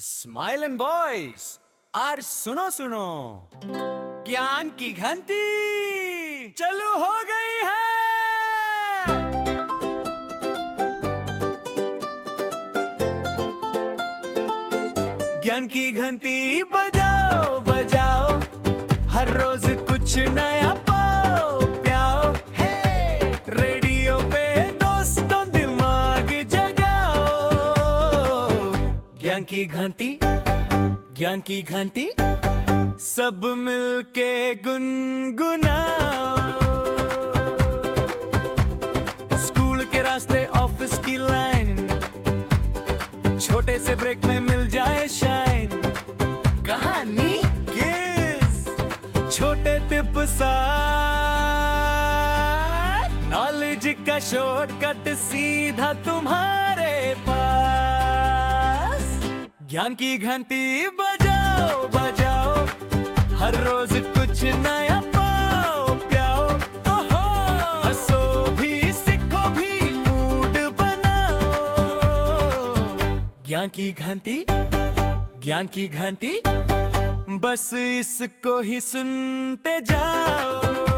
Smile boys are सुनो सुनो। ज्ञान की घंटी चलो हो गई है। ज्ञान की घंटी बजाओ बजाओ। हर रोज कुछ नया घंटी, ज्ञान की घंटी, सब मिलके गुनगुनाओ। स्कूल के रास्ते, ऑफ़िस की लाइन, छोटे से ब्रेक में मिल जाए शाइन। कहानी? किस छोटे टिप नॉलेज का शॉर्टकट सीधा तुम्हारे पास। ज्ञान की घंटी बजाओ बजाओ। हर रोज कुछ नया पाओ, प्याओ। हंसो भी, सीखो भी, मूड बनाओ। ज्ञान की घंटी, ज्ञान की घंटी। बस इसको ही सुनते जाओ।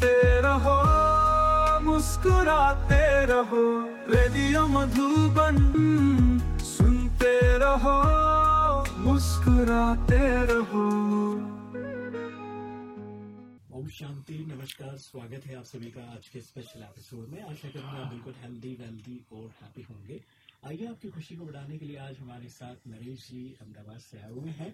सुनते रहो, मुस्कुराते रहो, रेडियो मधुबन सुनते रहो, मुस्कुराते रहो। ओम शांति, नमस्कार, स्वागत है आप सभी का आज के स्पेशल एपिसोड में। आशा करूँगा आप बिल्कुल हेल्दी वेल्दी और हैप्पी होंगे। आइए आपकी खुशी को बढ़ाने के लिए आज हमारे साथ नरेश जी अहमदाबाद से आए हुए हैं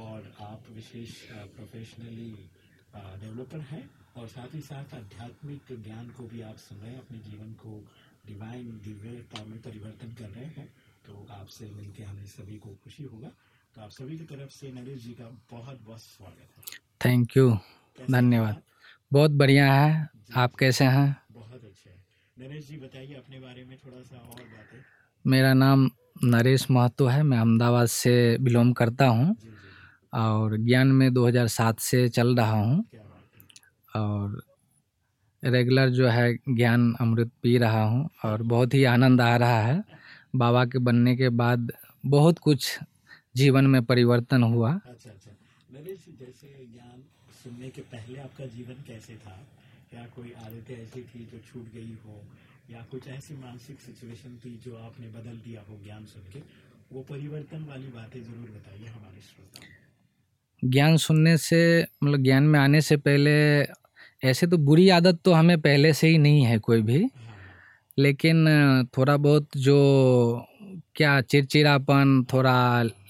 और आप विशेष प्रोफेशनली डेवलपर हैं। और साथ ही साथ आध्यात्मिक ज्ञान को भी आप सुन रहे हैं अपने जीवन को डिवाइन दिव्यता में परिवर्तन कर रहे हैं तो आपसे मिलके हमें सभी को खुशी होगा। तो आप सभी की तरफ़ से नरेश जी का बहुत बहुत स्वागत है। थैंक यू धन्यवाद। बहुत बढ़िया है। आप कैसे हैं? बहुत अच्छे हैं। नरेश जी बताइए अपने बारे में थोड़ा सा और बातें। मेरा नाम नरेश महतो है। मैं अहमदाबाद से बिलोंग करता हूँ और ज्ञान में 2007 से चल रहा है। और रेगुलर जो है ज्ञान अमृत पी रहा हूँ और बहुत ही आनंद आ रहा है। बाबा के बनने के बाद बहुत कुछ जीवन में परिवर्तन हुआ। अच्छा अच्छा। नरेश जैसे ज्ञान सुनने के पहले आपका जीवन कैसे था? क्या कोई आदतें ऐसी थी जो छूट गई हो? या कुछ ऐसी मानसिक सिचुएशन थी जो आपने बदल दिया हो ज्ञान सुन के? वो परिवर्तन वाली बातें ज़रूर बताइए हमारे श्रोताओं को। ज्ञान सुनने से मतलब ज्ञान में आने से पहले ऐसे तो बुरी आदत तो हमें पहले से ही नहीं है कोई भी लेकिन थोड़ा बहुत जो क्या चिड़चिड़ापन थोड़ा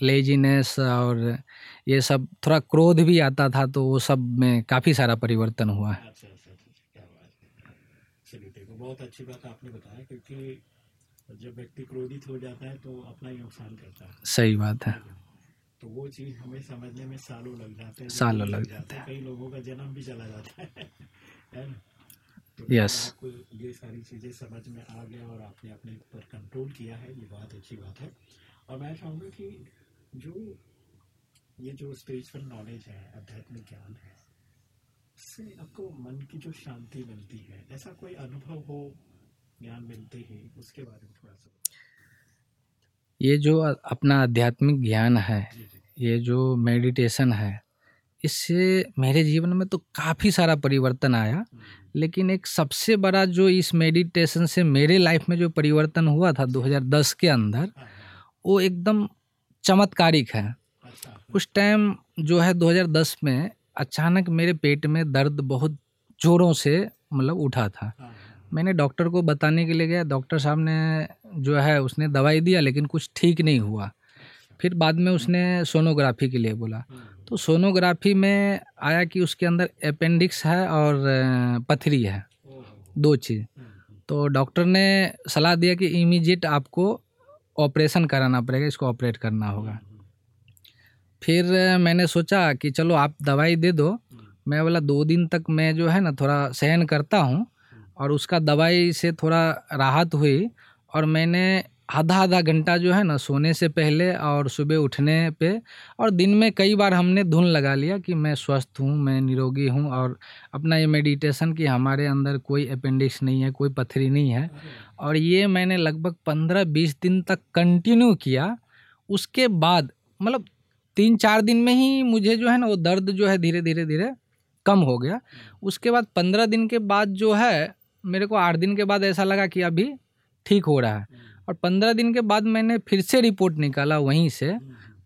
लेजीनेस और ये सब थोड़ा क्रोध भी आता था तो वो सब में काफ़ी सारा परिवर्तन हुआ है। अच्छा अच्छा अच्छा क्या बात है। देखो बहुत अच्छी बात आपने बताया क्योंकि जब व्यक्ति क्रोधित हो जाता है तो अपना ही नुकसान करता है। सही बात है। तो वो चीज़ हमें समझने में सालों लग जाते हैं सालों लग जाते हैं। कई लोगों का जन्म भी चला जाता है है ना तो Yes. आपको ये सारी चीज़ें समझ में आ गया और आपने अपने पर कंट्रोल किया है ये बहुत अच्छी बात है और मैं चाहूँगा कि जो ये जो स्पिरिचुअल नॉलेज है आध्यात्मिक ज्ञान है इससे आपको मन की जो शांति मिलती है ऐसा कोई अनुभव हो ज्ञान मिलते ही उसके बारे में थोड़ा सा ये जो अपना आध्यात्मिक ज्ञान है ये जो मेडिटेशन है इससे मेरे जीवन में तो काफ़ी सारा परिवर्तन आया। हम्म, लेकिन एक सबसे बड़ा जो इस मेडिटेशन से मेरे लाइफ में जो परिवर्तन हुआ था 2010 के अंदर हाँ, हाँ, वो एकदम चमत्कारिक है। अच्छा उस टाइम जो है 2010 में अचानक मेरे पेट में दर्द बहुत ज़ोरों से मतलब उठा था। हाँ। मैंने डॉक्टर को बताने के लिए गया डॉक्टर साहब ने जो है उसने दवाई दिया लेकिन कुछ ठीक नहीं हुआ। फिर बाद में उसने सोनोग्राफी के लिए बोला। हम्म, तो सोनोग्राफी में आया कि उसके अंदर अपेंडिक्स है और पथरी है। दो चीज़। हम्म, तो डॉक्टर ने सलाह दिया कि इमीडिएट आपको ऑपरेशन कराना पड़ेगा इसको ऑपरेट करना होगा। हम्म, फिर मैंने सोचा कि चलो आप दवाई दे दो। मैं बोला दो दिन तक मैं जो है ना थोड़ा सहन करता हूँ। और उसका दवाई से थोड़ा राहत हुई और मैंने आधा आधा घंटा जो है ना सोने से पहले और सुबह उठने पे और दिन में कई बार हमने धुन लगा लिया कि मैं स्वस्थ हूँ, मैं निरोगी हूँ और अपना ये मेडिटेशन कि हमारे अंदर कोई अपेंडिक्स नहीं है, कोई पथरी नहीं है। और ये मैंने लगभग पंद्रह बीस दिन तक कंटिन्यू किया। उसके बाद मतलब तीन चार दिन में ही मुझे जो है ना वो दर्द जो है धीरे धीरे धीरे कम हो गया। उसके बाद पंद्रह दिन के बाद जो है मेरे को आठ दिन के बाद ऐसा लगा कि अभी ठीक हो रहा है। और पंद्रह दिन के बाद मैंने फिर से रिपोर्ट निकाला वहीं से।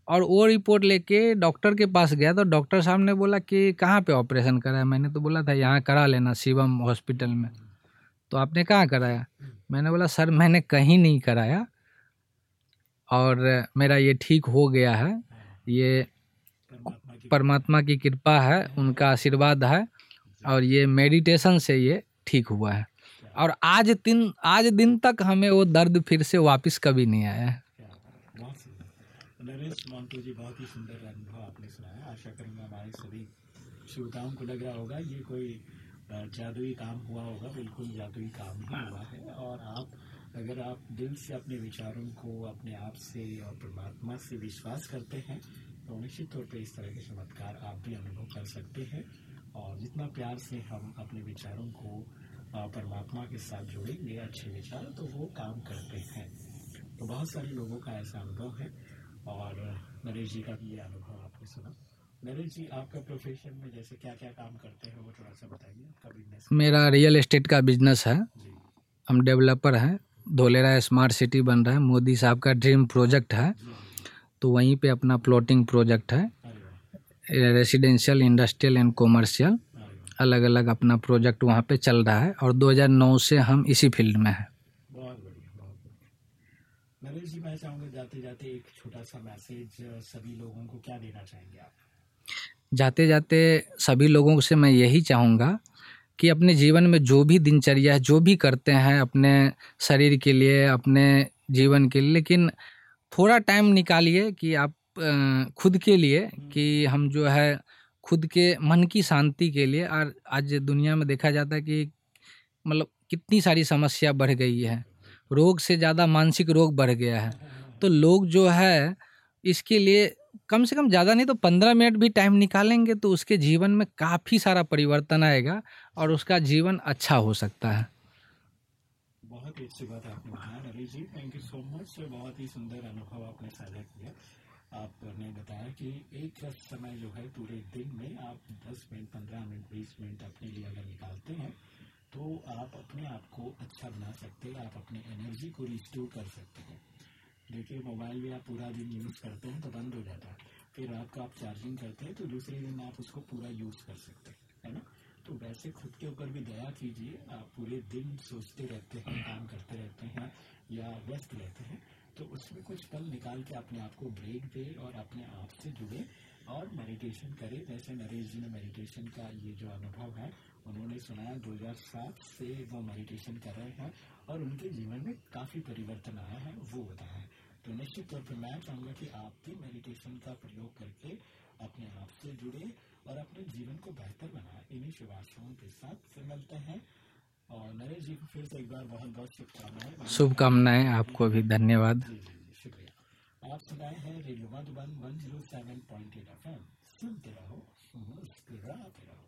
और वो रिपोर्ट लेके डॉक्टर के पास गया तो डॉक्टर साहब ने बोला कि कहाँ पे ऑपरेशन करा है मैंने तो बोला था, यहाँ करा लेना शिवम हॉस्पिटल में। तो आपने कहाँ कराया? मैंने बोला, सर, मैंने कहीं नहीं कराया। और मेरा ये ठीक हो गया है। ये परमात्मा की कृपा है, उनका आशीर्वाद है। और ये मेडिटेशन से ये ठीक हुआ है। और आज दिन आज दिन तक हमें वो दर्द फिर से वापस कभी नहीं आया है। नरेश मोन्टू जी, बहुत ही सुंदर अनुभव आपने सुनाया। आशा करूँगा हमारे सभी श्रोताओं को लग रहा होगा, ये कोई जादुई काम हुआ होगा। बिल्कुल जादुई काम ही हुआ है। और आप, अगर आप दिल से अपने विचारों को अपने आप से और परमात्मा से विश्वास करते हैं तो निश्चित तौर पे इस तरह के चमत्कार आप भी अनुभव कर सकते हैं। और जितना प्यार से हम अपने विचारों को परमात्मा के साथ जोड़ेंगे अच्छे विचार तो वो काम करते हैं। तो बहुत सारे लोगों का ऐसा अनुभव है। और नरेश जी का भी ये अनुभव आपने सुना। नरेश जी आपका प्रोफेशन में जैसे क्या क्या काम करते हैं वो थोड़ा सा बताइए। आपका बिज़नेस मेरा रियल एस्टेट का बिज़नेस है। हम डेवलपर हैं। धोलेरा स्मार्ट सिटी बन रहा है। मोदी साहब का ड्रीम प्रोजेक्ट है। तो वहीं पे अपना प्लॉटिंग प्रोजेक्ट है। रेसिडेंशियल इंडस्ट्रियल एंड कॉमर्शियल अलग अलग अपना प्रोजेक्ट वहाँ पे चल रहा है और 2009 से हम इसी फ़ील्ड में हैं। नरेश जी मैं चाहूँगा जाते जाते एक छोटा सा मैसेज सभी लोगों को क्या देना चाहेंगे आप? जाते जाते सभी लोगों से मैं यही चाहूँगा कि अपने जीवन में जो भी दिनचर्या है जो भी करते हैं अपने शरीर के लिए अपने जीवन के लिए लेकिन थोड़ा टाइम निकालिए कि आप खुद के लिए कि हम जो है खुद के मन की शांति के लिए और आज दुनिया में देखा जाता है कि मतलब कितनी सारी समस्या बढ़ गई है। रोग से ज़्यादा मानसिक रोग बढ़ गया है। तो लोग जो है इसके लिए कम से कम ज़्यादा नहीं तो पंद्रह मिनट भी टाइम निकालेंगे तो उसके जीवन में काफ़ी सारा परिवर्तन आएगा और उसका जीवन अच्छा हो सकता है। बहुत ही अच्छी बात आपने बताया Naresh ji. Thank you so much बहुत ही सुंदर अनुभव आपने साझा किया। आपने बताया कि एक समय जो है पूरे दिन में आप 10 मिनट 15 मिनट 20 मिनट अपने लिए अगर निकालते हैं तो आप अपने आप को अच्छा बना सकते हैं, आप अपनी एनर्जी को रिस्टोर कर सकते हैं। देखिए मोबाइल भी आप पूरा दिन यूज़ करते हैं तो बंद हो जाता है। फिर रात को आप चार्जिंग करते हैं तो दूसरे दिन आप उसको पूरा यूज़ कर सकते हैं, है ना? तो वैसे खुद के ऊपर भी दया कीजिए, आप पूरे दिन सोचते रहते हैं, काम करते रहते हैं या व्यस्त रहते हैं। तो उसमें कुछ पल निकाल के अपने आप को ब्रेक दे और अपने आप से जुड़े और मेडिटेशन करें। जैसे नरेश जी ने मेडिटेशन का ये जो अनुभव है, उन्होंने सुनाया 2007 से वो मेडिटेशन कर रहे हैं और उनके जीवन में काफ़ी परिवर्तन आया है, वो बताया है तो निश्चित तौर पर मैं चाहूँगा कि आप भी मेडिटेशन का प्रयोग करके अपने आप से जुड़े और अपने जीवन को बेहतर बनाए। इन्हीं शुभ के साथ फिर मिलते हैं। और नरेश जी को फिर से एक बार बहुत बहुत शुभकामनाएँ। शुभकामनाएँ आपको भी धन्यवाद। शुक्रिया। आप सुनाए हैं radio Madhuban one zero seven point eight F M सुनते रहो मुस्कुराते रहो।